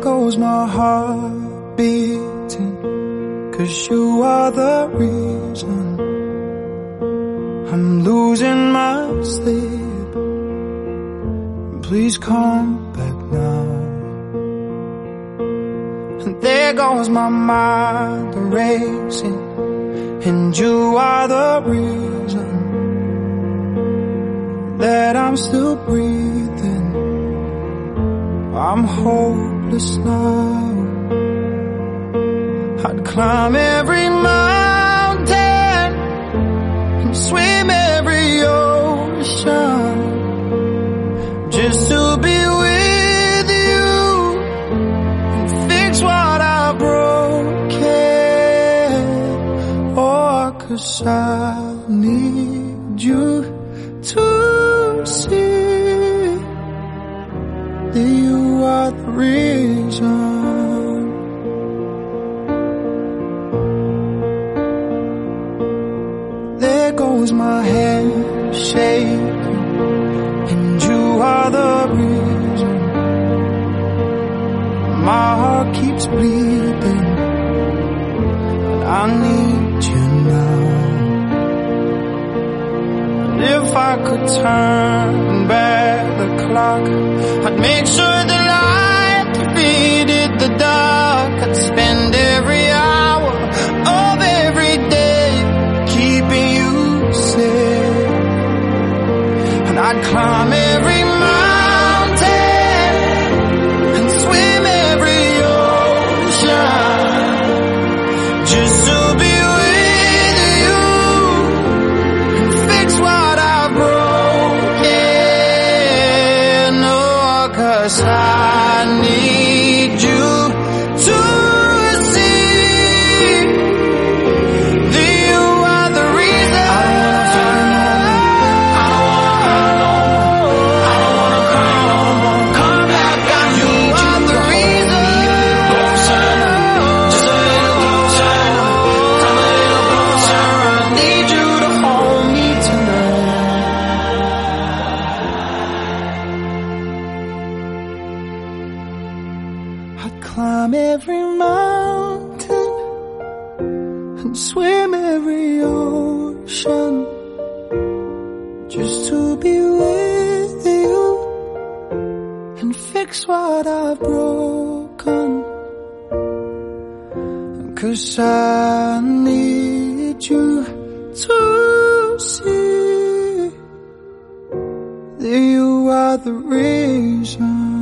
goes my heart beating Cause you are the reason I'm losing my sleep. Please come back now. And there goes my mind racing And you are the reason That I'm still breathing. I'm hopeless now I'd climb every mountain And swim every ocean Just to be with you And fix what I broke Oh, cause I need you to see the reason There goes my head shaking And you are the reason. My heart keeps bleeding And I need you now. And if I could turn back the clock I'd make sure I'd climb every mountain and swim every ocean just to be with you and fix what I've broken. Oh, cause I need climb every mountain and swim every ocean just to be with you and fix what I've broken. Cause I need you to see that you are the reason.